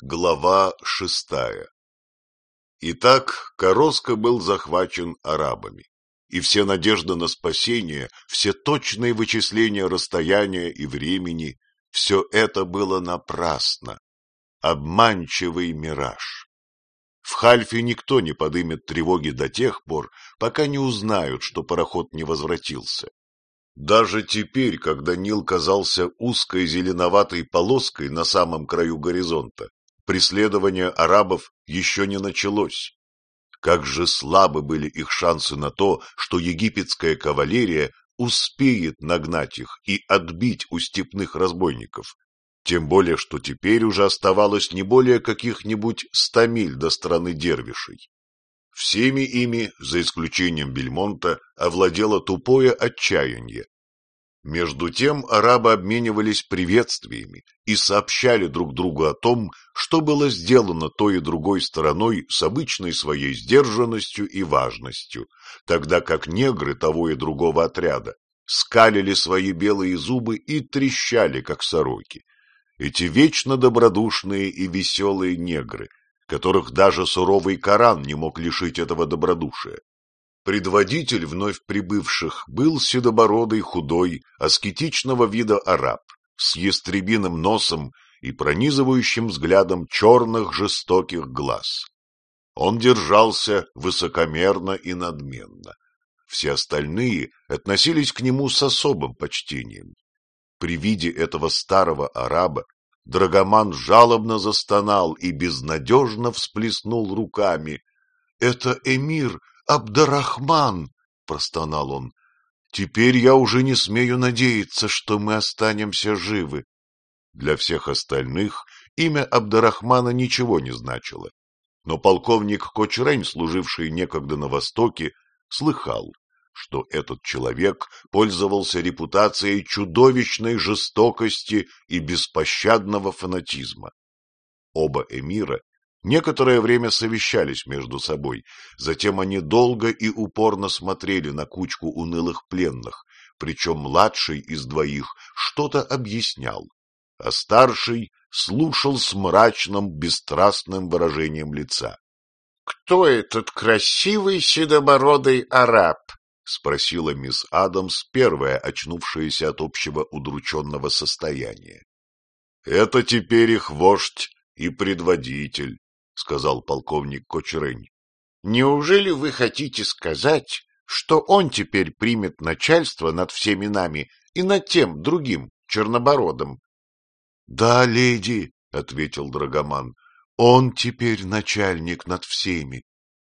Глава шестая Итак, Короско был захвачен арабами, и все надежды на спасение, все точные вычисления расстояния и времени, все это было напрасно. Обманчивый мираж. В Хальфе никто не подымет тревоги до тех пор, пока не узнают, что пароход не возвратился. Даже теперь, когда Нил казался узкой зеленоватой полоской на самом краю горизонта, преследование арабов еще не началось. Как же слабы были их шансы на то, что египетская кавалерия успеет нагнать их и отбить у степных разбойников. Тем более, что теперь уже оставалось не более каких-нибудь ста миль до страны дервишей. Всеми ими, за исключением Бельмонта, овладело тупое отчаяние. Между тем арабы обменивались приветствиями и сообщали друг другу о том, что было сделано той и другой стороной с обычной своей сдержанностью и важностью, тогда как негры того и другого отряда скалили свои белые зубы и трещали, как сороки. Эти вечно добродушные и веселые негры, которых даже суровый Коран не мог лишить этого добродушия. Предводитель вновь прибывших был седобородый, худой, аскетичного вида араб, с ястребиным носом и пронизывающим взглядом черных жестоких глаз. Он держался высокомерно и надменно. Все остальные относились к нему с особым почтением. При виде этого старого араба Драгоман жалобно застонал и безнадежно всплеснул руками. — Это эмир Абдарахман! — простонал он. — Теперь я уже не смею надеяться, что мы останемся живы. Для всех остальных имя Абдарахмана ничего не значило. Но полковник Кочрень, служивший некогда на Востоке, слыхал, что этот человек пользовался репутацией чудовищной жестокости и беспощадного фанатизма. Оба эмира некоторое время совещались между собой, затем они долго и упорно смотрели на кучку унылых пленных, причем младший из двоих что-то объяснял, а старший слушал с мрачным, бесстрастным выражением лица. — Кто этот красивый седобородый араб? — спросила мисс Адамс, первая, очнувшаяся от общего удрученного состояния. — Это теперь их вождь и предводитель, — сказал полковник Кочерень. — Неужели вы хотите сказать, что он теперь примет начальство над всеми нами и над тем другим, чернобородым? — Да, леди, — ответил Драгоман, — он теперь начальник над всеми.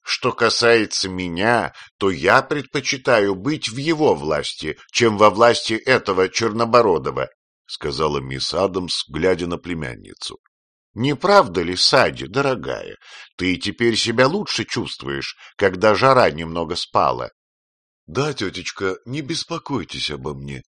Что касается меня, то я предпочитаю быть в его власти, чем во власти этого Чернобородова, — сказала мисс Адамс, глядя на племянницу. — Не правда ли, Сади, дорогая, ты теперь себя лучше чувствуешь, когда жара немного спала? — Да, тетечка, не беспокойтесь обо мне.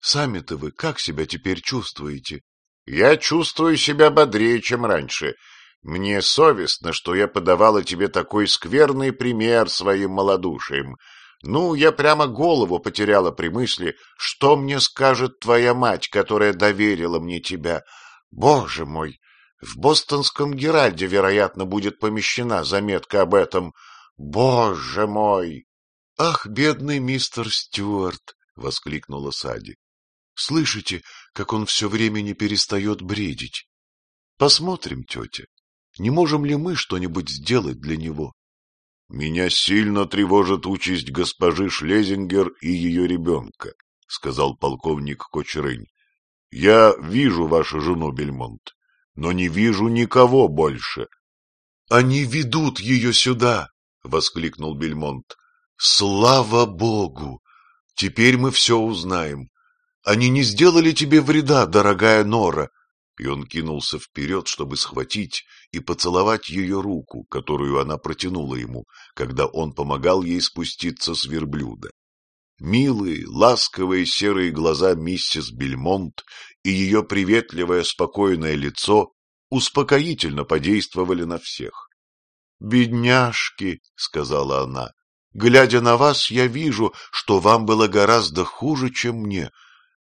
Сами-то вы как себя теперь чувствуете? — Я чувствую себя бодрее, чем раньше, мне совестно, что я подавала тебе такой скверный пример своим малодушием. Ну, я прямо голову потеряла при мысли, что мне скажет твоя мать, которая доверила мне тебя. Боже мой, в бостонском Геральде, вероятно, будет помещена заметка об этом. Боже мой! — Ах, бедный мистер Стюарт! — воскликнула Сади. — Слышите, как он все время не перестает бредить? Посмотрим, тетя, не можем ли мы что-нибудь сделать для него? — Меня сильно тревожит участь госпожи Шлезингер и ее ребенка, — сказал полковник Кочерынь. — Я вижу вашу жену, Бельмонт, но не вижу никого больше. — Они ведут ее сюда! — воскликнул Бельмонт. — Слава богу! Теперь мы все узнаем. Они не сделали тебе вреда, дорогая Нора. — и он кинулся вперед, чтобы схватить и поцеловать ее руку, которую она протянула ему, когда он помогал ей спуститься с верблюда. Милые, ласковые серые глаза миссис Бельмонт и ее приветливое, спокойное лицо успокоительно подействовали на всех. «Бедняжки!» — сказала она. «Глядя на вас, я вижу, что вам было гораздо хуже, чем мне.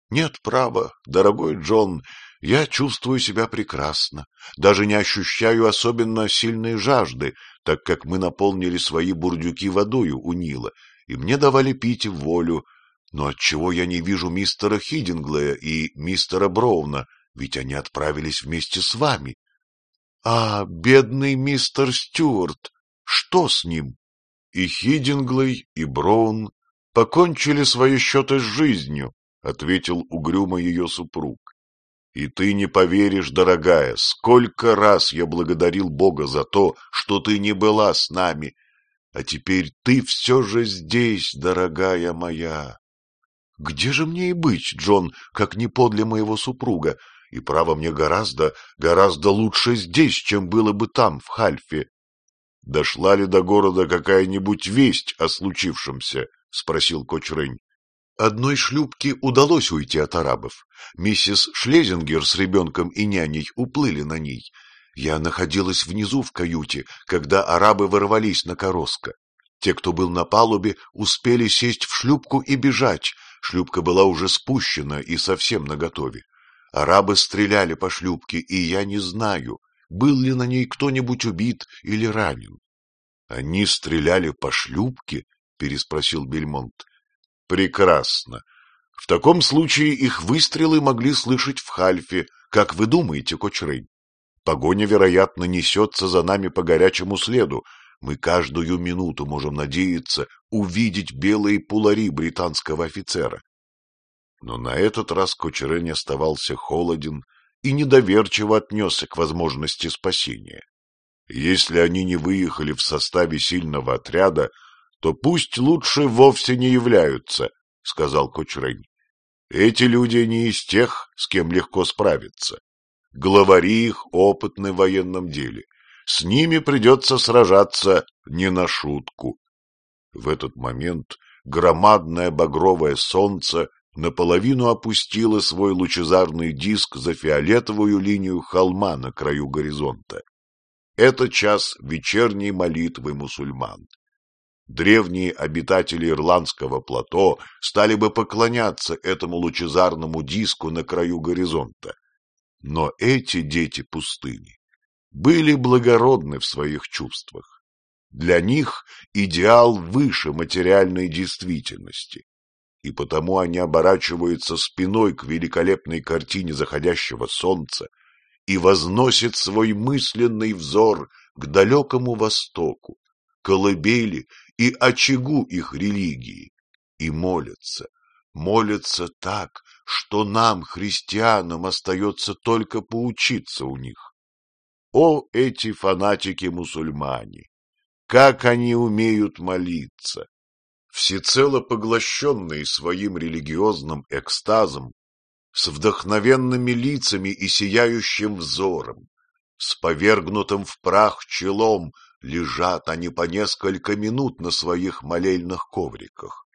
Нет, права, дорогой Джон, Я чувствую себя прекрасно, даже не ощущаю особенно сильной жажды, так как мы наполнили свои бурдюки водою у Нила, и мне давали пить в волю. Но отчего я не вижу мистера Хидинглея и мистера Броуна, ведь они отправились вместе с вами. А, бедный мистер Стюарт, что с ним? И Хидинглей, и Броун покончили свои счеты с жизнью, — ответил угрюмо ее супруг. И ты не поверишь, дорогая, сколько раз я благодарил Бога за то, что ты не была с нами, а теперь ты все же здесь, дорогая моя. Где же мне и быть, Джон, как не подле моего супруга? И право мне гораздо, гораздо лучше здесь, чем было бы там, в Хальфе. Дошла ли до города какая-нибудь весть о случившемся? — спросил Кочрень. Одной шлюпке удалось уйти от арабов. Миссис Шлезингер с ребенком и няней уплыли на ней. Я находилась внизу в каюте, когда арабы ворвались на Короско. Те, кто был на палубе, успели сесть в шлюпку и бежать. Шлюпка была уже спущена и совсем наготове. Арабы стреляли по шлюпке, и я не знаю, был ли на ней кто-нибудь убит или ранен. — Они стреляли по шлюпке? — переспросил Бельмонт. Прекрасно. В таком случае их выстрелы могли слышать в Хальфе. Как вы думаете, Кочрей? Погоня, вероятно, несется за нами по горячему следу. Мы каждую минуту можем надеяться увидеть белые пулари британского офицера. Но на этот раз Кочерень оставался холоден и недоверчиво отнесся к возможности спасения. Если они не выехали в составе сильного отряда, то пусть лучше вовсе не являются, — сказал Кочрень. Эти люди не из тех, с кем легко справиться. Главари их опытны в военном деле. С ними придется сражаться не на шутку. В этот момент громадное багровое солнце наполовину опустило свой лучезарный диск за фиолетовую линию холма на краю горизонта. Это час вечерней молитвы мусульман древние обитатели ирландского плато стали бы поклоняться этому лучезарному диску на краю горизонта. Но эти дети пустыни были благородны в своих чувствах. Для них идеал выше материальной действительности, и потому они оборачиваются спиной к великолепной картине заходящего солнца и возносят свой мысленный взор к далекому востоку, колыбели и очагу их религии, и молятся, молятся так, что нам, христианам, остается только поучиться у них. О, эти фанатики-мусульмане! Как они умеют молиться! Всецело поглощенные своим религиозным экстазом, с вдохновенными лицами и сияющим взором, с повергнутым в прах челом, лежат они по несколько минут на своих молельных ковриках.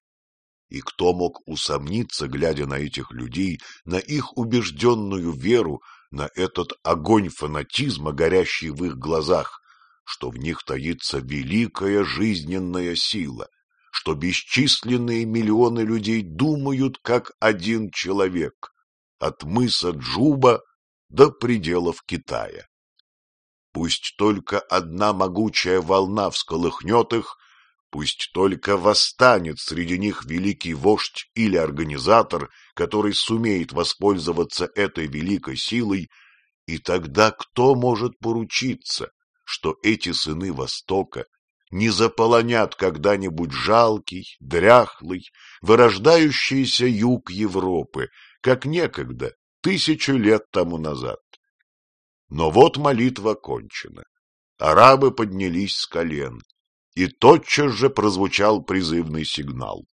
И кто мог усомниться, глядя на этих людей, на их убежденную веру, на этот огонь фанатизма, горящий в их глазах, что в них таится великая жизненная сила, что бесчисленные миллионы людей думают, как один человек, от мыса Джуба до пределов Китая. Пусть только одна могучая волна всколыхнет их, пусть только восстанет среди них великий вождь или организатор, который сумеет воспользоваться этой великой силой, и тогда кто может поручиться, что эти сыны Востока не заполонят когда-нибудь жалкий, дряхлый, вырождающийся юг Европы, как некогда, тысячу лет тому назад. Но вот молитва кончена. Арабы поднялись с колен, и тотчас же прозвучал призывный сигнал.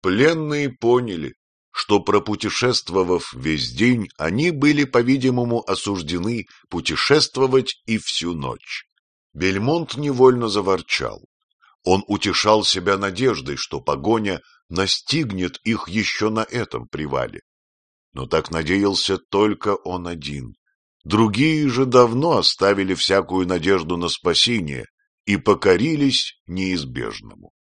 Пленные поняли, что пропутешествовав весь день, они были, по-видимому, осуждены путешествовать и всю ночь. Бельмонт невольно заворчал. Он утешал себя надеждой, что погоня настигнет их еще на этом привале. Но так надеялся только он один. Другие же давно оставили всякую надежду на спасение и покорились неизбежному.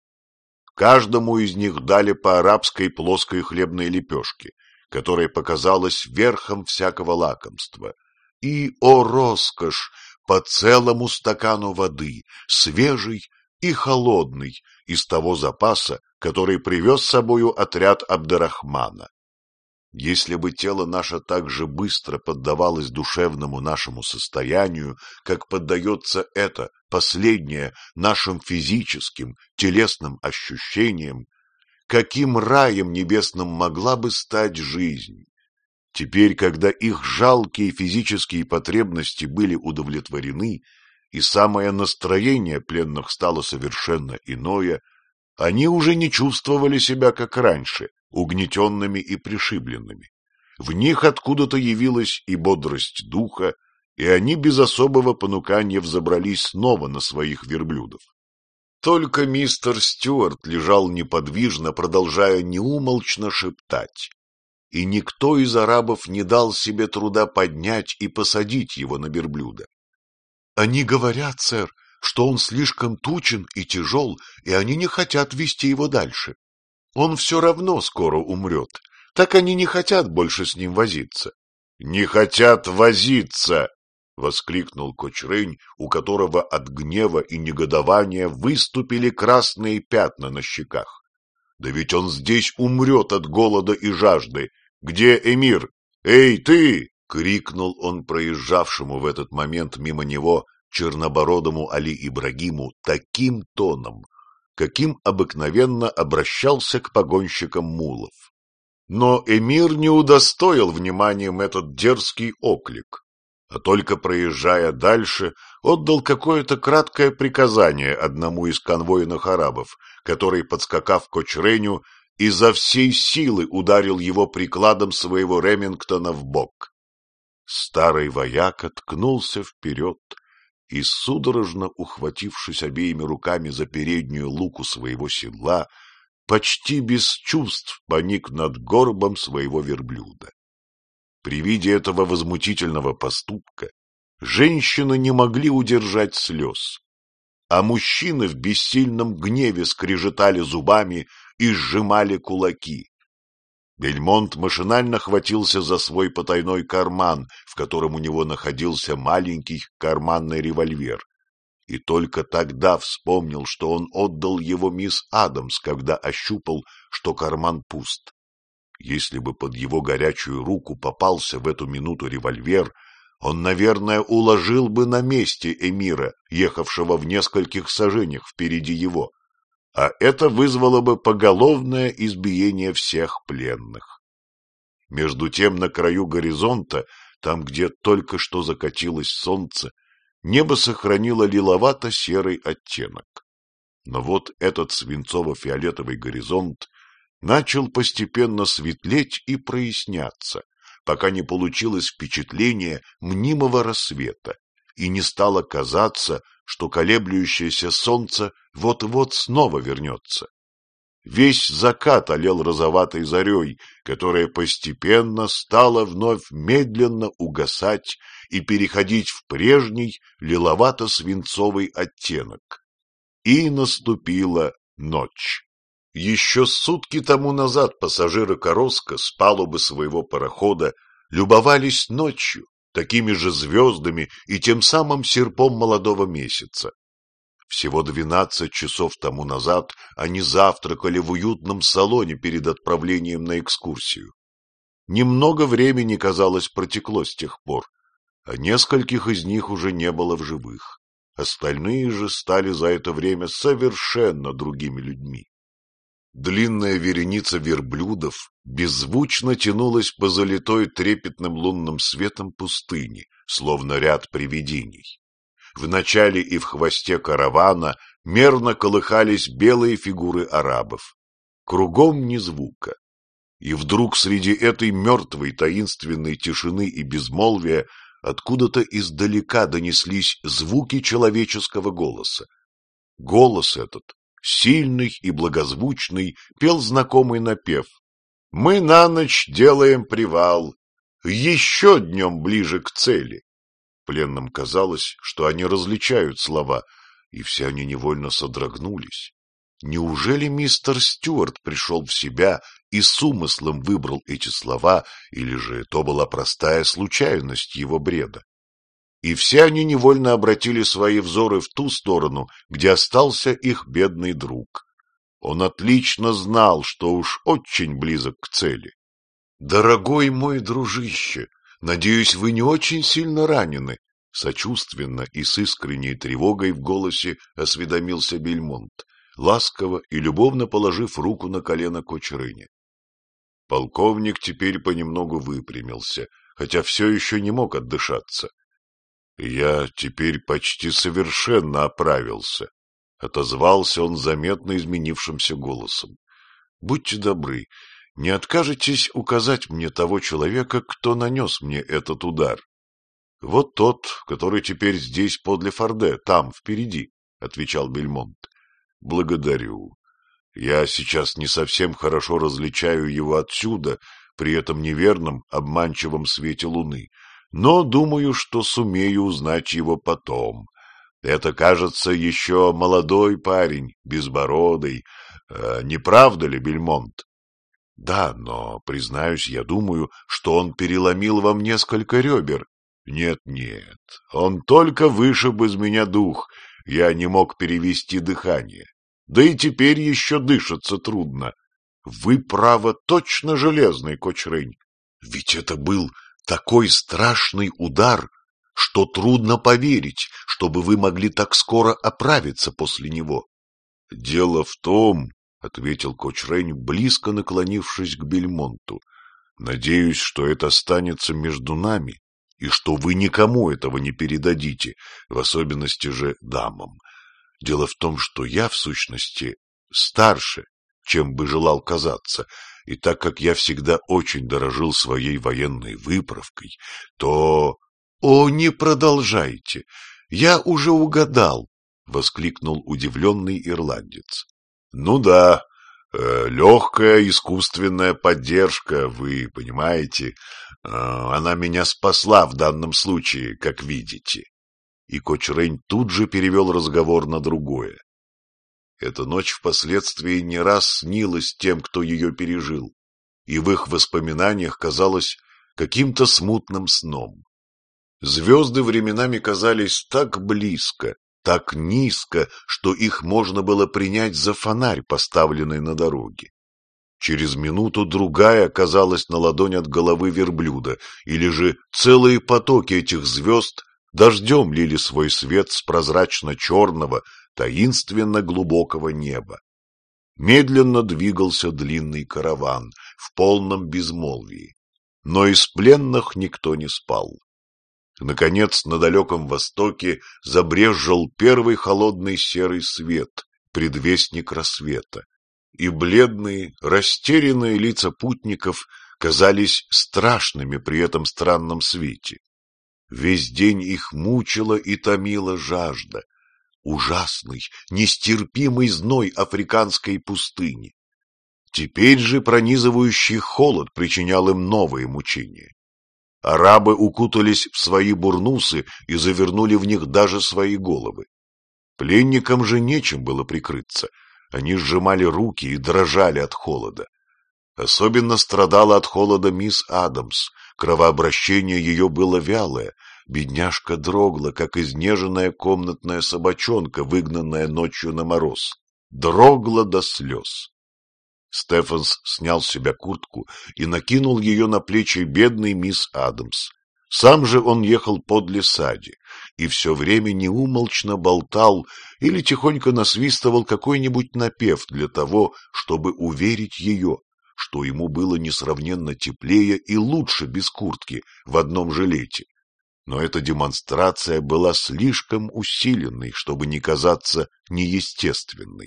Каждому из них дали по арабской плоской хлебной лепешке, которая показалась верхом всякого лакомства. И, о роскошь, по целому стакану воды, свежей и холодной, из того запаса, который привез с собою отряд Абдарахмана. Если бы тело наше так же быстро поддавалось душевному нашему состоянию, как поддается это, последнее, нашим физическим, телесным ощущениям, каким раем небесным могла бы стать жизнь? Теперь, когда их жалкие физические потребности были удовлетворены, и самое настроение пленных стало совершенно иное, они уже не чувствовали себя, как раньше, угнетенными и пришибленными. В них откуда-то явилась и бодрость духа, и они без особого понукания взобрались снова на своих верблюдов. Только мистер Стюарт лежал неподвижно, продолжая неумолчно шептать, и никто из арабов не дал себе труда поднять и посадить его на верблюда. — Они говорят, сэр, что он слишком тучен и тяжел, и они не хотят вести его дальше. Он все равно скоро умрет, так они не хотят больше с ним возиться. — Не хотят возиться! — воскликнул Кочрынь, у которого от гнева и негодования выступили красные пятна на щеках. — Да ведь он здесь умрет от голода и жажды. Где эмир? Эй, ты! — крикнул он проезжавшему в этот момент мимо него чернобородому Али Ибрагиму таким тоном, каким обыкновенно обращался к погонщикам мулов. Но эмир не удостоил вниманием этот дерзкий оклик, а только проезжая дальше, отдал какое-то краткое приказание одному из конвойных арабов, который, подскакав к Очреню, изо всей силы ударил его прикладом своего Ремингтона в бок. Старый вояк откнулся вперед, и, судорожно ухватившись обеими руками за переднюю луку своего седла, почти без чувств поник над горбом своего верблюда. При виде этого возмутительного поступка женщины не могли удержать слез, а мужчины в бессильном гневе скрежетали зубами и сжимали кулаки. Бельмонт машинально хватился за свой потайной карман, в котором у него находился маленький карманный револьвер. И только тогда вспомнил, что он отдал его мисс Адамс, когда ощупал, что карман пуст. Если бы под его горячую руку попался в эту минуту револьвер, он, наверное, уложил бы на месте эмира, ехавшего в нескольких сажениях впереди его а это вызвало бы поголовное избиение всех пленных. Между тем на краю горизонта, там, где только что закатилось солнце, небо сохранило лиловато-серый оттенок. Но вот этот свинцово-фиолетовый горизонт начал постепенно светлеть и проясняться, пока не получилось впечатление мнимого рассвета и не стало казаться, что колеблющееся солнце вот-вот снова вернется. Весь закат олел розоватой зарей, которая постепенно стала вновь медленно угасать и переходить в прежний лиловато-свинцовый оттенок. И наступила ночь. Еще сутки тому назад пассажиры Короска с палубы своего парохода любовались ночью, такими же звездами и тем самым серпом молодого месяца. Всего двенадцать часов тому назад они завтракали в уютном салоне перед отправлением на экскурсию. Немного времени, казалось, протекло с тех пор, а нескольких из них уже не было в живых. Остальные же стали за это время совершенно другими людьми. Длинная вереница верблюдов беззвучно тянулась по залитой трепетным лунным светом пустыни, словно ряд привидений. В начале и в хвосте каравана мерно колыхались белые фигуры арабов. Кругом ни звука. И вдруг среди этой мертвой таинственной тишины и безмолвия откуда-то издалека донеслись звуки человеческого голоса. Голос этот сильный и благозвучный, пел знакомый напев. «Мы на ночь делаем привал, еще днем ближе к цели». Пленным казалось, что они различают слова, и все они невольно содрогнулись. Неужели мистер Стюарт пришел в себя и с умыслом выбрал эти слова, или же то была простая случайность его бреда. И все они невольно обратили свои взоры в ту сторону, где остался их бедный друг. Он отлично знал, что уж очень близок к цели. «Дорогой мой дружище, надеюсь, вы не очень сильно ранены?» Сочувственно и с искренней тревогой в голосе осведомился Бельмонт, ласково и любовно положив руку на колено Кочерыне. Полковник теперь понемногу выпрямился, хотя все еще не мог отдышаться. «Я теперь почти совершенно оправился», — отозвался он заметно изменившимся голосом. «Будьте добры, не откажетесь указать мне того человека, кто нанес мне этот удар?» — Вот тот, который теперь здесь подле Форде, там, впереди, — отвечал Бельмонт. — Благодарю. Я сейчас не совсем хорошо различаю его отсюда, при этом неверном, обманчивом свете луны, но думаю, что сумею узнать его потом. Это, кажется, еще молодой парень, безбородый. Э, не правда ли, Бельмонт? Да, но, признаюсь, я думаю, что он переломил вам несколько ребер, нет-нет, он только вышиб из меня дух, я не мог перевести дыхание. Да и теперь еще дышаться трудно. Вы, право, точно железный, Кочрынь. Ведь это был такой страшный удар, что трудно поверить, чтобы вы могли так скоро оправиться после него. — Дело в том, — ответил Кочрень, близко наклонившись к Бельмонту, — надеюсь, что это останется между нами и что вы никому этого не передадите, в особенности же дамам. Дело в том, что я, в сущности, старше, чем бы желал казаться, и так как я всегда очень дорожил своей военной выправкой, то... — О, не продолжайте! Я уже угадал! — воскликнул удивленный ирландец. — Ну да, э, легкая искусственная поддержка, вы понимаете, а, она меня спасла в данном случае, как видите. И Кочрень тут же перевел разговор на другое. Эта ночь впоследствии не раз снилась тем, кто ее пережил, и в их воспоминаниях казалось каким-то смутным сном. Звезды временами казались так близко, так низко, что их можно было принять за фонарь, поставленный на дороге. Через минуту другая оказалась на ладонь от головы верблюда, или же целые потоки этих звезд дождем лили свой свет с прозрачно-черного, таинственно глубокого неба. Медленно двигался длинный караван в полном безмолвии, но из пленных никто не спал. Наконец, на далеком востоке забрезжил первый холодный серый свет, предвестник рассвета и бледные, растерянные лица путников казались страшными при этом странном свете. Весь день их мучила и томила жажда, ужасный, нестерпимый зной африканской пустыни. Теперь же пронизывающий холод причинял им новые мучения. Арабы укутались в свои бурнусы и завернули в них даже свои головы. Пленникам же нечем было прикрыться — они сжимали руки и дрожали от холода. Особенно страдала от холода мисс Адамс. Кровообращение ее было вялое. Бедняжка дрогла, как изнеженная комнатная собачонка, выгнанная ночью на мороз. Дрогла до слез. Стефанс снял с себя куртку и накинул ее на плечи бедной мисс Адамс. Сам же он ехал подле сади и все время неумолчно болтал или тихонько насвистывал какой-нибудь напев для того, чтобы уверить ее, что ему было несравненно теплее и лучше без куртки в одном жилете. Но эта демонстрация была слишком усиленной, чтобы не казаться неестественной.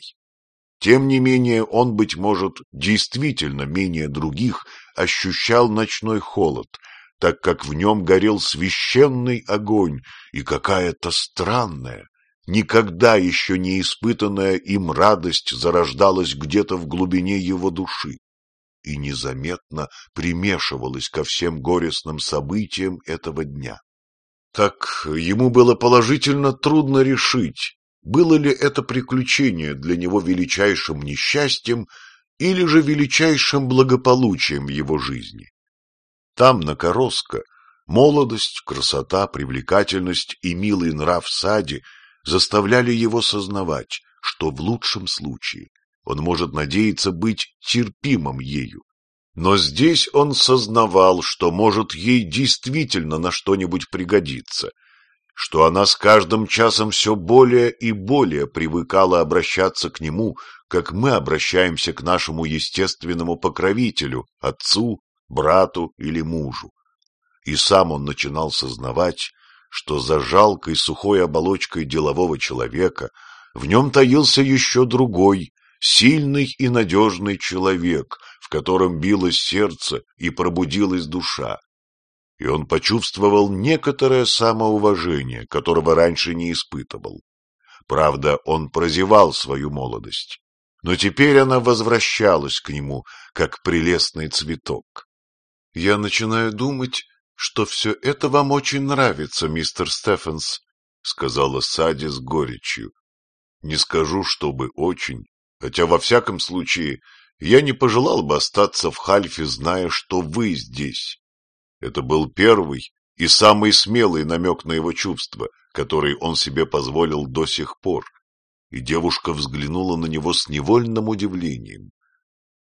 Тем не менее, он, быть может, действительно менее других ощущал ночной холод — так как в нем горел священный огонь и какая-то странная, никогда еще не испытанная им радость зарождалась где-то в глубине его души и незаметно примешивалась ко всем горестным событиям этого дня. Так ему было положительно трудно решить, было ли это приключение для него величайшим несчастьем или же величайшим благополучием его жизни. Там, на Короско, молодость, красота, привлекательность и милый нрав Сади заставляли его сознавать, что в лучшем случае он может надеяться быть терпимым ею. Но здесь он сознавал, что может ей действительно на что-нибудь пригодиться, что она с каждым часом все более и более привыкала обращаться к нему, как мы обращаемся к нашему естественному покровителю, отцу, брату или мужу. И сам он начинал сознавать, что за жалкой сухой оболочкой делового человека в нем таился еще другой, сильный и надежный человек, в котором билось сердце и пробудилась душа. И он почувствовал некоторое самоуважение, которого раньше не испытывал. Правда, он прозевал свою молодость, но теперь она возвращалась к нему, как прелестный цветок. Я начинаю думать, что все это вам очень нравится, мистер Стефенс, — сказала Сади с горечью. Не скажу, чтобы очень, хотя во всяком случае я не пожелал бы остаться в Хальфе, зная, что вы здесь. Это был первый и самый смелый намек на его чувства, который он себе позволил до сих пор, и девушка взглянула на него с невольным удивлением.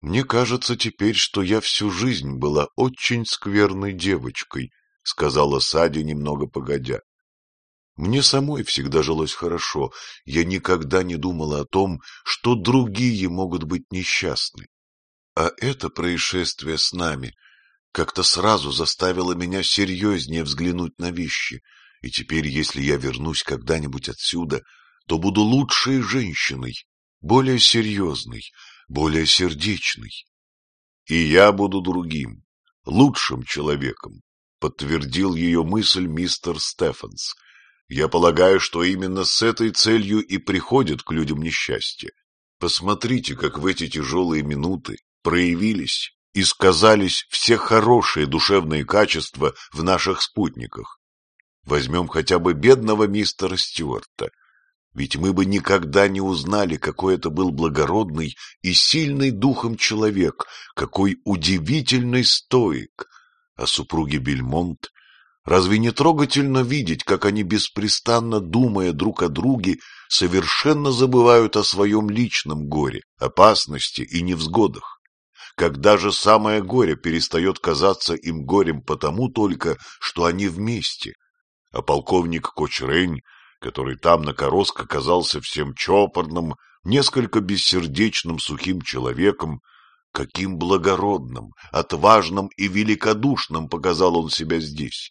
«Мне кажется теперь, что я всю жизнь была очень скверной девочкой», — сказала Сади немного погодя. Мне самой всегда жилось хорошо, я никогда не думала о том, что другие могут быть несчастны. А это происшествие с нами как-то сразу заставило меня серьезнее взглянуть на вещи, и теперь, если я вернусь когда-нибудь отсюда, то буду лучшей женщиной, более серьезной, более сердечной. И я буду другим, лучшим человеком, подтвердил ее мысль мистер Стефанс — я полагаю, что именно с этой целью и приходит к людям несчастье. Посмотрите, как в эти тяжелые минуты проявились и сказались все хорошие душевные качества в наших спутниках. Возьмем хотя бы бедного мистера Стюарта. Ведь мы бы никогда не узнали, какой это был благородный и сильный духом человек, какой удивительный стоик. А супруги Бельмонт Разве не трогательно видеть, как они, беспрестанно думая друг о друге, совершенно забывают о своем личном горе, опасности и невзгодах? Когда же самое горе перестает казаться им горем потому только, что они вместе? А полковник Кочрень, который там на Короско казался всем чопорным, несколько бессердечным сухим человеком, каким благородным, отважным и великодушным показал он себя здесь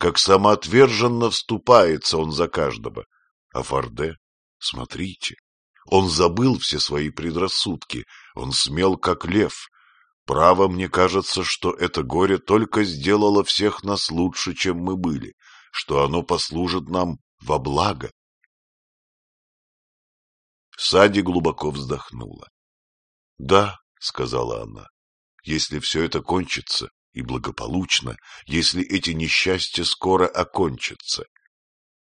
как самоотверженно вступается он за каждого. А Форде, смотрите, он забыл все свои предрассудки, он смел, как лев. Право, мне кажется, что это горе только сделало всех нас лучше, чем мы были, что оно послужит нам во благо. Сади глубоко вздохнула. — Да, — сказала она, — если все это кончится, и благополучно, если эти несчастья скоро окончатся.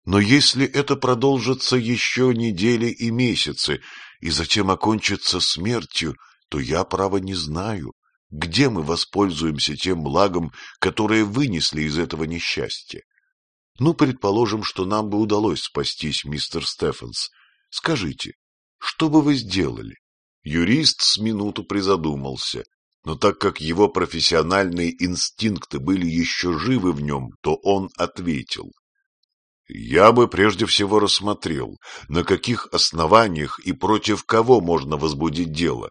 Но если это продолжится еще недели и месяцы, и затем окончится смертью, то я, право, не знаю, где мы воспользуемся тем благом, которое вынесли из этого несчастья. Ну, предположим, что нам бы удалось спастись, мистер Стефенс. Скажите, что бы вы сделали? Юрист с минуту призадумался но так как его профессиональные инстинкты были еще живы в нем, то он ответил. Я бы прежде всего рассмотрел, на каких основаниях и против кого можно возбудить дело.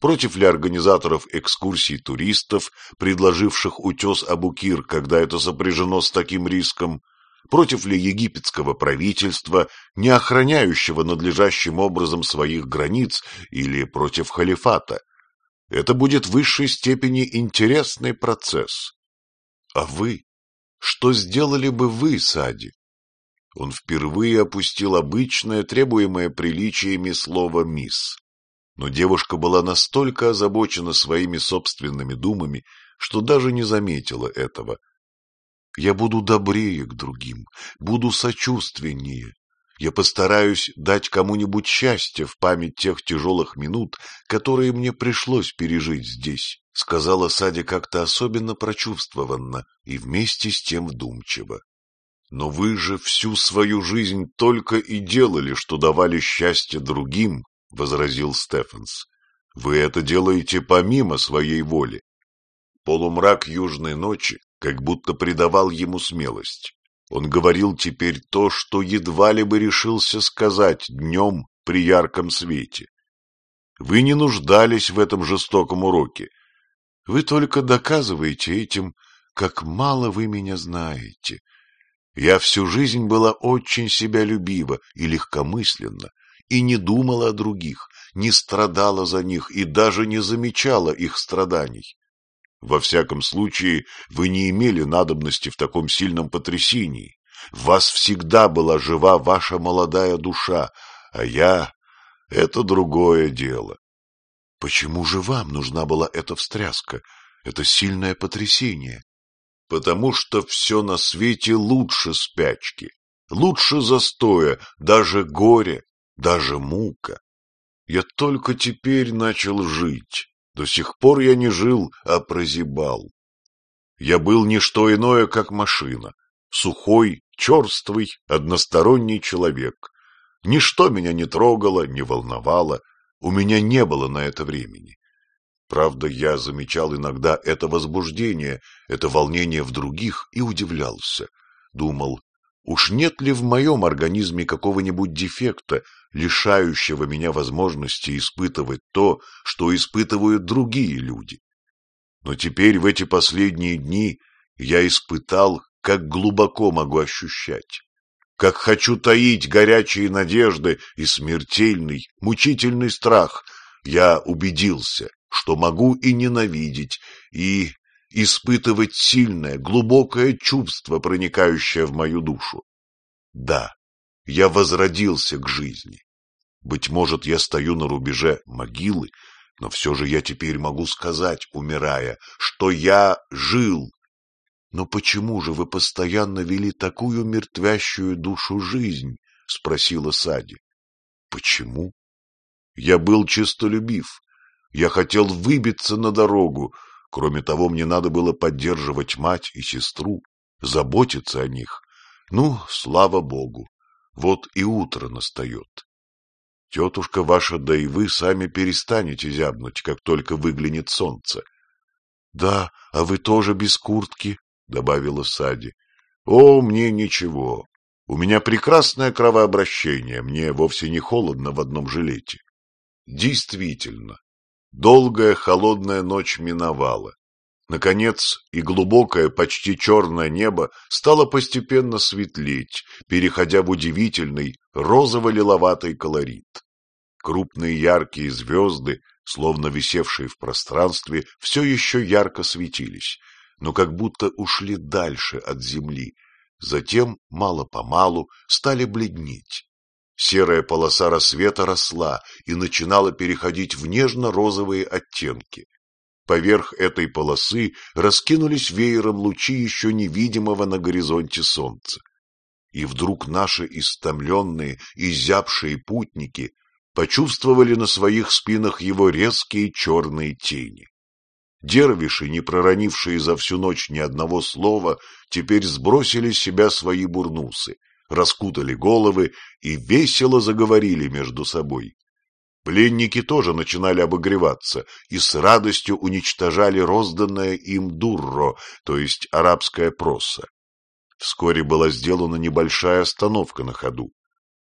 Против ли организаторов экскурсий туристов, предложивших утес Абукир, когда это сопряжено с таким риском, против ли египетского правительства, не охраняющего надлежащим образом своих границ, или против халифата, это будет в высшей степени интересный процесс. А вы? Что сделали бы вы, Сади? Он впервые опустил обычное, требуемое приличиями слово «мисс». Но девушка была настолько озабочена своими собственными думами, что даже не заметила этого. «Я буду добрее к другим, буду сочувственнее. Я постараюсь дать кому-нибудь счастье в память тех тяжелых минут, которые мне пришлось пережить здесь, — сказала Сади как-то особенно прочувствованно и вместе с тем вдумчиво. Но вы же всю свою жизнь только и делали, что давали счастье другим, — возразил Стефанс. Вы это делаете помимо своей воли. Полумрак южной ночи как будто придавал ему смелость. Он говорил теперь то, что едва ли бы решился сказать днем при ярком свете. Вы не нуждались в этом жестоком уроке. Вы только доказываете этим, как мало вы меня знаете. Я всю жизнь была очень себялюбива и легкомысленна, и не думала о других, не страдала за них и даже не замечала их страданий. Во всяком случае, вы не имели надобности в таком сильном потрясении. В вас всегда была жива ваша молодая душа, а я — это другое дело. Почему же вам нужна была эта встряска, это сильное потрясение? Потому что все на свете лучше спячки, лучше застоя, даже горе, даже мука. Я только теперь начал жить, до сих пор я не жил, а прозябал. Я был не что иное, как машина, сухой, черствый, односторонний человек. Ничто меня не трогало, не волновало, у меня не было на это времени. Правда, я замечал иногда это возбуждение, это волнение в других и удивлялся. Думал, уж нет ли в моем организме какого-нибудь дефекта, лишающего меня возможности испытывать то, что испытывают другие люди. Но теперь в эти последние дни я испытал, как глубоко могу ощущать, как хочу таить горячие надежды и смертельный, мучительный страх. Я убедился, что могу и ненавидеть, и испытывать сильное, глубокое чувство, проникающее в мою душу. Да, я возродился к жизни. Быть может, я стою на рубеже могилы, но все же я теперь могу сказать, умирая, что я жил. Но почему же вы постоянно вели такую мертвящую душу жизнь? — спросила Сади. — Почему? Я был честолюбив. Я хотел выбиться на дорогу. Кроме того, мне надо было поддерживать мать и сестру, заботиться о них. Ну, слава богу, вот и утро настает. Тетушка ваша, да и вы сами перестанете зябнуть, как только выглянет солнце. — Да, а вы тоже без куртки, — добавила Сади. — О, мне ничего. У меня прекрасное кровообращение, мне вовсе не холодно в одном жилете. Действительно, долгая холодная ночь миновала. Наконец, и глубокое, почти черное небо стало постепенно светлеть, переходя в удивительный розово-лиловатый колорит. Крупные яркие звезды, словно висевшие в пространстве, все еще ярко светились, но как будто ушли дальше от земли, затем, мало-помалу, стали бледнеть. Серая полоса рассвета росла и начинала переходить в нежно-розовые оттенки. Поверх этой полосы раскинулись веером лучи еще невидимого на горизонте солнца. И вдруг наши истомленные, изябшие путники почувствовали на своих спинах его резкие черные тени. Дервиши, не проронившие за всю ночь ни одного слова, теперь сбросили с себя свои бурнусы, раскутали головы и весело заговорили между собой. Пленники тоже начинали обогреваться и с радостью уничтожали розданное им дурро, то есть арабская проса. Вскоре была сделана небольшая остановка на ходу,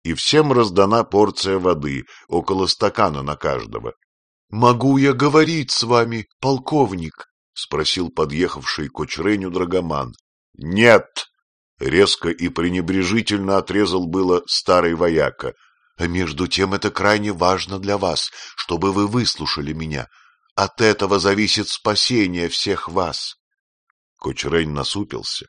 и всем раздана порция воды, около стакана на каждого. — Могу я говорить с вами, полковник? — спросил подъехавший к Очреню Драгоман. — Нет! — резко и пренебрежительно отрезал было старый вояка — а между тем это крайне важно для вас, чтобы вы выслушали меня. От этого зависит спасение всех вас. Кочерень насупился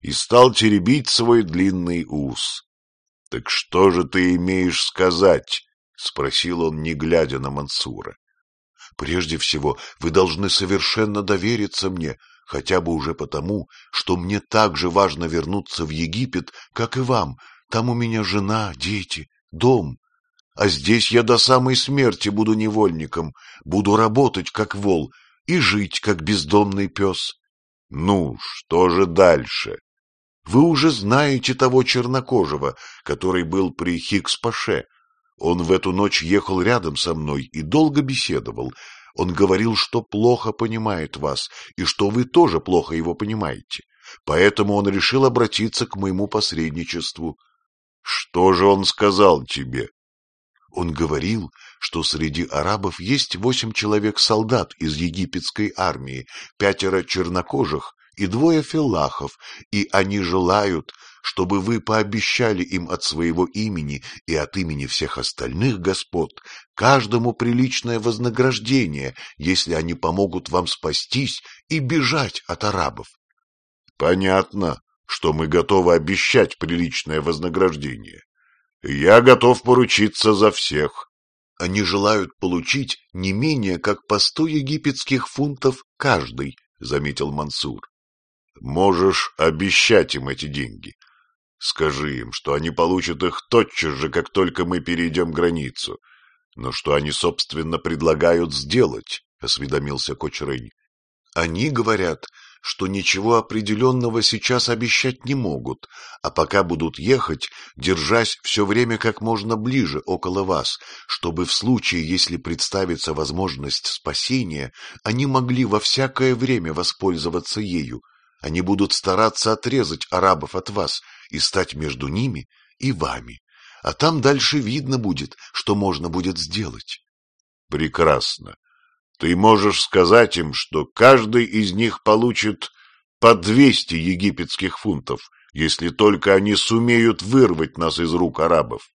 и стал теребить свой длинный ус. — Так что же ты имеешь сказать? — спросил он, не глядя на Мансура. — Прежде всего, вы должны совершенно довериться мне, хотя бы уже потому, что мне так же важно вернуться в Египет, как и вам, Там у меня жена, дети, дом. А здесь я до самой смерти буду невольником, буду работать, как вол, и жить, как бездомный пес. Ну, что же дальше? Вы уже знаете того чернокожего, который был при Хикс-Паше. Он в эту ночь ехал рядом со мной и долго беседовал. Он говорил, что плохо понимает вас, и что вы тоже плохо его понимаете. Поэтому он решил обратиться к моему посредничеству. Что же он сказал тебе? Он говорил, что среди арабов есть восемь человек-солдат из египетской армии, пятеро чернокожих и двое филлахов, и они желают, чтобы вы пообещали им от своего имени и от имени всех остальных господ каждому приличное вознаграждение, если они помогут вам спастись и бежать от арабов. Понятно, что мы готовы обещать приличное вознаграждение. Я готов поручиться за всех. Они желают получить не менее как по сто египетских фунтов каждый, — заметил Мансур. Можешь обещать им эти деньги. Скажи им, что они получат их тотчас же, как только мы перейдем границу. Но что они, собственно, предлагают сделать, — осведомился Кочрынь. Они говорят, что ничего определенного сейчас обещать не могут, а пока будут ехать, держась все время как можно ближе около вас, чтобы в случае, если представится возможность спасения, они могли во всякое время воспользоваться ею. Они будут стараться отрезать арабов от вас и стать между ними и вами. А там дальше видно будет, что можно будет сделать. Прекрасно. Ты можешь сказать им, что каждый из них получит по двести египетских фунтов, если только они сумеют вырвать нас из рук арабов.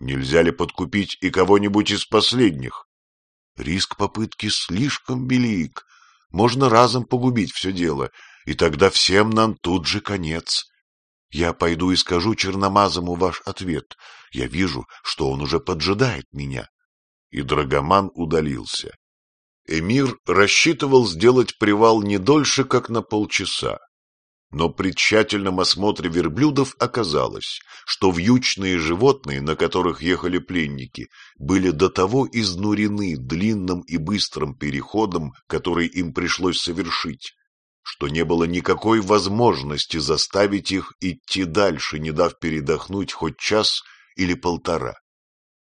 Нельзя ли подкупить и кого-нибудь из последних? Риск попытки слишком велик. Можно разом погубить все дело, и тогда всем нам тут же конец. Я пойду и скажу Черномазому ваш ответ. Я вижу, что он уже поджидает меня. И Драгоман удалился. Эмир рассчитывал сделать привал не дольше, как на полчаса. Но при тщательном осмотре верблюдов оказалось, что вьючные животные, на которых ехали пленники, были до того изнурены длинным и быстрым переходом, который им пришлось совершить, что не было никакой возможности заставить их идти дальше, не дав передохнуть хоть час или полтора.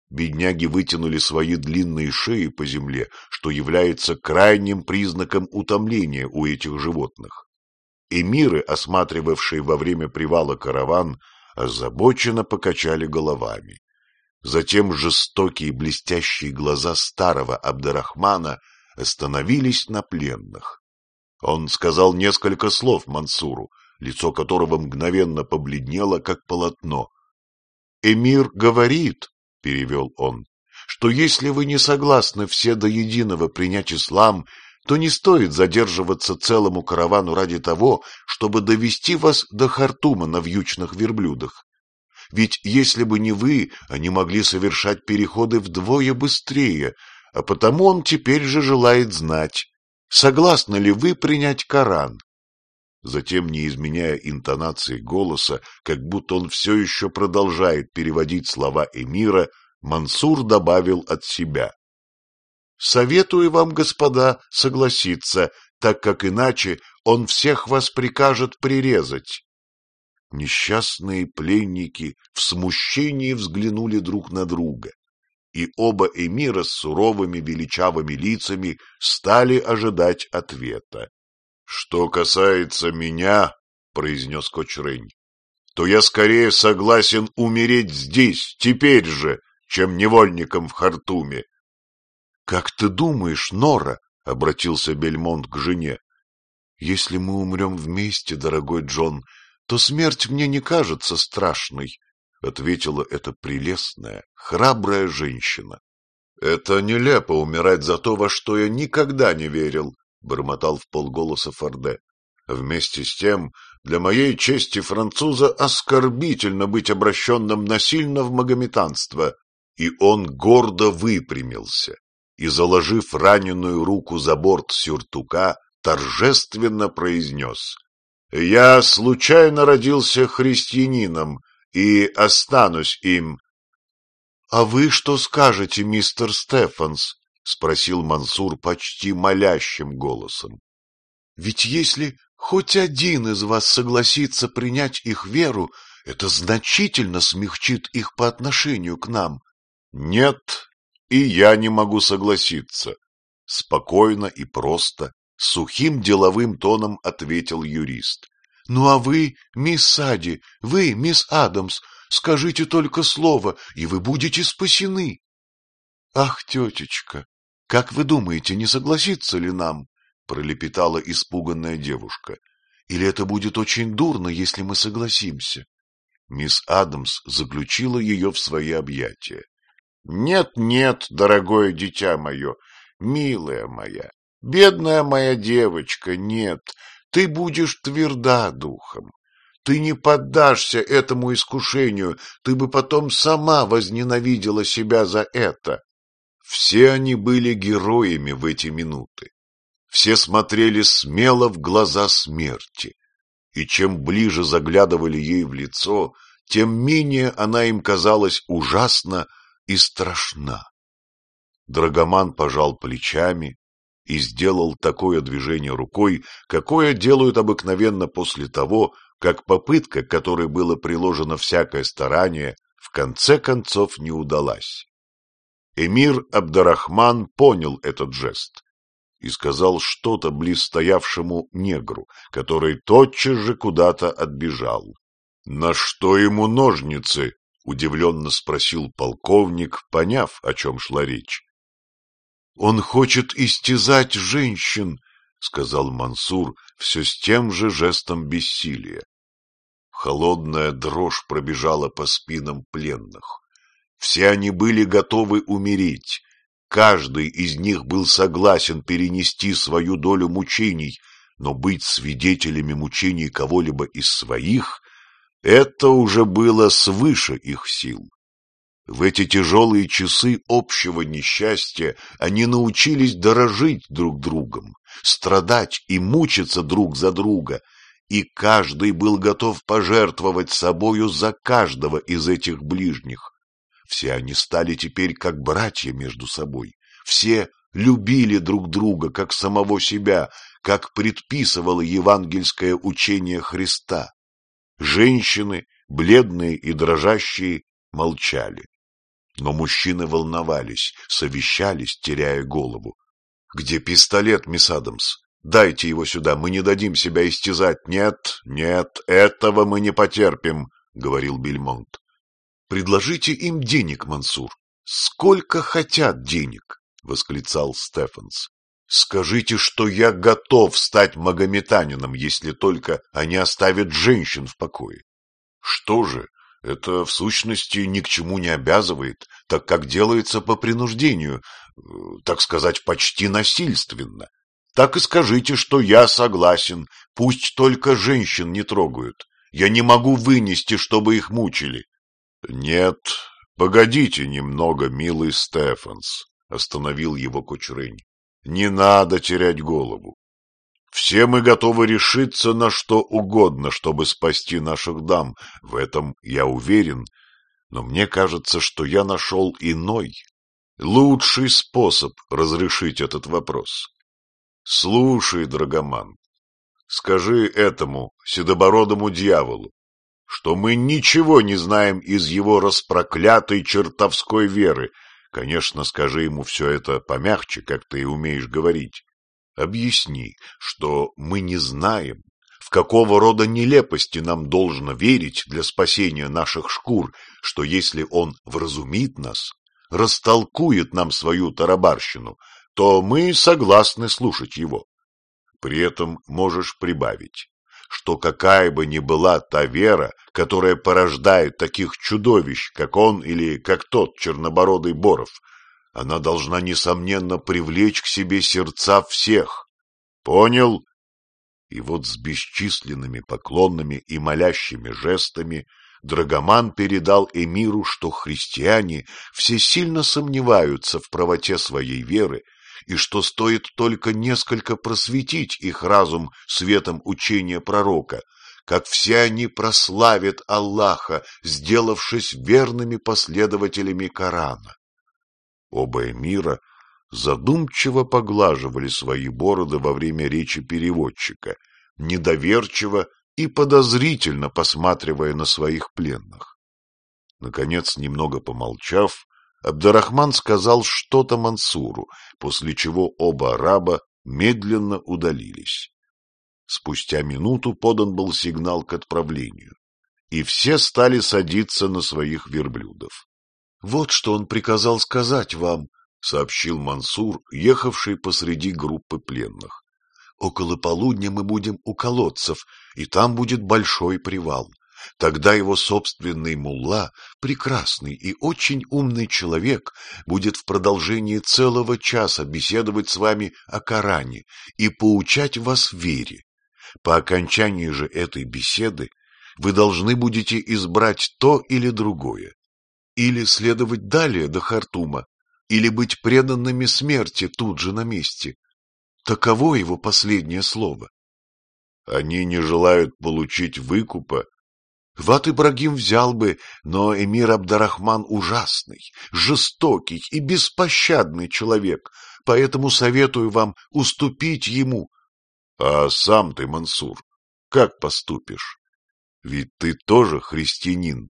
Бедняги вытянули свои длинные шеи по земле, что является крайним признаком утомления у этих животных. Эмиры, осматривавшие во время привала караван, озабоченно покачали головами. Затем жестокие блестящие глаза старого Абдарахмана остановились на пленных. Он сказал несколько слов Мансуру, лицо которого мгновенно побледнело, как полотно. «Эмир говорит», — перевел он, — что если вы не согласны все до единого принять ислам, то не стоит задерживаться целому каравану ради того, чтобы довести вас до Хартума на вьючных верблюдах. Ведь если бы не вы, они могли совершать переходы вдвое быстрее, а потому он теперь же желает знать, согласны ли вы принять Коран. Затем, не изменяя интонации голоса, как будто он все еще продолжает переводить слова эмира, Мансур добавил от себя. «Советую вам, господа, согласиться, так как иначе он всех вас прикажет прирезать». Несчастные пленники в смущении взглянули друг на друга, и оба эмира с суровыми величавыми лицами стали ожидать ответа. Что касается меня, — произнес Кочрынь, — то я скорее согласен умереть здесь, теперь же, чем невольником в Хартуме. — Как ты думаешь, Нора, — обратился Бельмонт к жене, — если мы умрем вместе, дорогой Джон, то смерть мне не кажется страшной, — ответила эта прелестная, храбрая женщина. — Это нелепо умирать за то, во что я никогда не верил, — бормотал в полголоса Форде. Вместе с тем, для моей чести француза оскорбительно быть обращенным насильно в магометанство. И он гордо выпрямился и, заложив раненую руку за борт сюртука, торжественно произнес. «Я случайно родился христианином и останусь им. — А вы что скажете, мистер Стефанс? — спросил Мансур почти молящим голосом. — Ведь если хоть один из вас согласится принять их веру, это значительно смягчит их по отношению к нам. — Нет, и я не могу согласиться. Спокойно и просто, сухим деловым тоном ответил юрист. — Ну а вы, мисс Сади, вы, мисс Адамс, скажите только слово, и вы будете спасены. — Ах, тетечка, как вы думаете, не согласится ли нам? — пролепетала испуганная девушка. — Или это будет очень дурно, если мы согласимся? Мисс Адамс заключила ее в свои объятия. Нет, нет, дорогое дитя мое, милая моя, бедная моя девочка, нет, ты будешь тверда духом. Ты не поддашься этому искушению, ты бы потом сама возненавидела себя за это. Все они были героями в эти минуты. Все смотрели смело в глаза смерти. И чем ближе заглядывали ей в лицо, тем менее она им казалась ужасна и страшна. Драгоман пожал плечами и сделал такое движение рукой, какое делают обыкновенно после того, как попытка, которой было приложено всякое старание, в конце концов не удалась. Эмир Абдарахман понял этот жест и сказал что-то близстоявшему негру, который тотчас же куда-то отбежал. — На что ему ножницы? — удивленно спросил полковник, поняв, о чем шла речь. — Он хочет истязать женщин, — сказал Мансур все с тем же жестом бессилия. Холодная дрожь пробежала по спинам пленных. Все они были готовы умереть. Каждый из них был согласен перенести свою долю мучений, но быть свидетелями мучений кого-либо из своих это уже было свыше их сил. В эти тяжелые часы общего несчастья они научились дорожить друг другом, страдать и мучиться друг за друга, и каждый был готов пожертвовать собою за каждого из этих ближних. Все они стали теперь как братья между собой, все любили друг друга как самого себя, как предписывало евангельское учение Христа. Женщины, бледные и дрожащие, молчали. Но мужчины волновались, совещались, теряя голову. — Где пистолет, мисс Адамс? Дайте его сюда, мы не дадим себя истязать. Нет, нет, этого мы не потерпим, — говорил Бельмонт. — Предложите им денег, Мансур. Сколько хотят денег, — восклицал Стефанс. Скажите, что я готов стать магометанином, если только они оставят женщин в покое. Что же, это в сущности ни к чему не обязывает, так как делается по принуждению, э, так сказать, почти насильственно. Так и скажите, что я согласен, пусть только женщин не трогают. Я не могу вынести, чтобы их мучили. Нет, погодите немного, милый Стефанс, остановил его Кочурень. Не надо терять голову. Все мы готовы решиться на что угодно, чтобы спасти наших дам, в этом я уверен, но мне кажется, что я нашел иной, лучший способ разрешить этот вопрос. Слушай, Драгоман, скажи этому седобородому дьяволу, что мы ничего не знаем из его распроклятой чертовской веры, Конечно, скажи ему все это помягче, как ты и умеешь говорить. Объясни, что мы не знаем, в какого рода нелепости нам должно верить для спасения наших шкур, что если он вразумит нас, растолкует нам свою тарабарщину, то мы согласны слушать его. При этом можешь прибавить, что какая бы ни была та вера, которая порождает таких чудовищ, как он или как тот чернобородый Боров, она должна, несомненно, привлечь к себе сердца всех. Понял? И вот с бесчисленными поклонными и молящими жестами Драгоман передал эмиру, что христиане все сильно сомневаются в правоте своей веры и что стоит только несколько просветить их разум светом учения пророка, как все они прославят Аллаха, сделавшись верными последователями Корана. Оба эмира задумчиво поглаживали свои бороды во время речи переводчика, недоверчиво и подозрительно посматривая на своих пленных. Наконец, немного помолчав, Абдарахман сказал что-то Мансуру, после чего оба араба медленно удалились. Спустя минуту подан был сигнал к отправлению, и все стали садиться на своих верблюдов. — Вот что он приказал сказать вам, — сообщил Мансур, ехавший посреди группы пленных. — Около полудня мы будем у колодцев, и там будет большой привал. Тогда его собственный мулла, прекрасный и очень умный человек, будет в продолжении целого часа беседовать с вами о Коране и поучать вас вере. По окончании же этой беседы вы должны будете избрать то или другое. Или следовать далее до Хартума, или быть преданными смерти тут же на месте. Таково его последнее слово. Они не желают получить выкупа Ват Ибрагим взял бы, но эмир Абдарахман ужасный, жестокий и беспощадный человек, поэтому советую вам уступить ему. А сам ты, Мансур, как поступишь? Ведь ты тоже христианин.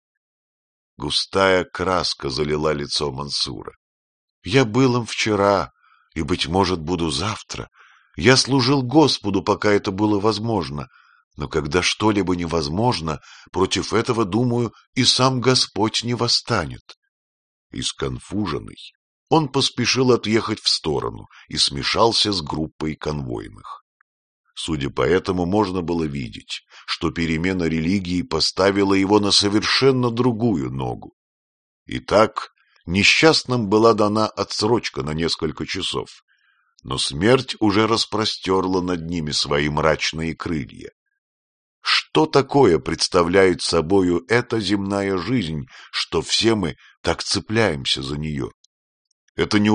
Густая краска залила лицо Мансура. Я был им вчера, и, быть может, буду завтра. Я служил Господу, пока это было возможно, — но когда что-либо невозможно, против этого, думаю, и сам Господь не восстанет. Исконфуженный, он поспешил отъехать в сторону и смешался с группой конвойных. Судя по этому, можно было видеть, что перемена религии поставила его на совершенно другую ногу. Итак, несчастным была дана отсрочка на несколько часов, но смерть уже распростерла над ними свои мрачные крылья. Что такое представляет собою эта земная жизнь, что все мы так цепляемся за нее? Это не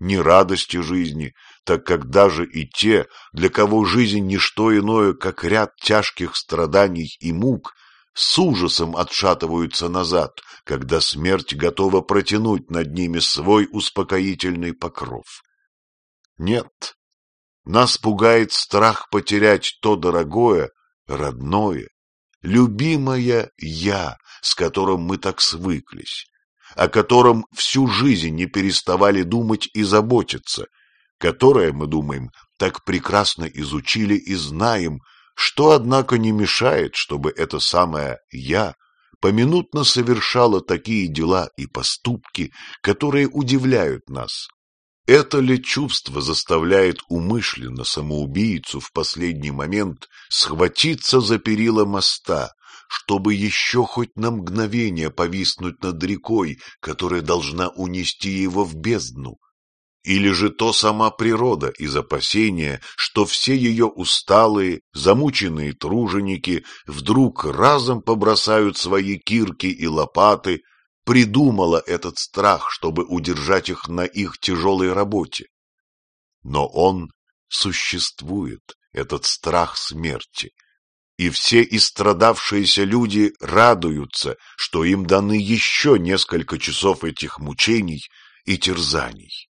не радости жизни, так как даже и те, для кого жизнь не что иное, как ряд тяжких страданий и мук, с ужасом отшатываются назад, когда смерть готова протянуть над ними свой успокоительный покров. Нет, нас пугает страх потерять то дорогое, родное, любимое «я», с которым мы так свыклись, о котором всю жизнь не переставали думать и заботиться, которое, мы думаем, так прекрасно изучили и знаем, что, однако, не мешает, чтобы это самое «я» поминутно совершало такие дела и поступки, которые удивляют нас, это ли чувство заставляет умышленно самоубийцу в последний момент схватиться за перила моста, чтобы еще хоть на мгновение повиснуть над рекой, которая должна унести его в бездну? Или же то сама природа из опасения, что все ее усталые, замученные труженики вдруг разом побросают свои кирки и лопаты придумала этот страх, чтобы удержать их на их тяжелой работе. Но он существует, этот страх смерти, и все истрадавшиеся люди радуются, что им даны еще несколько часов этих мучений и терзаний.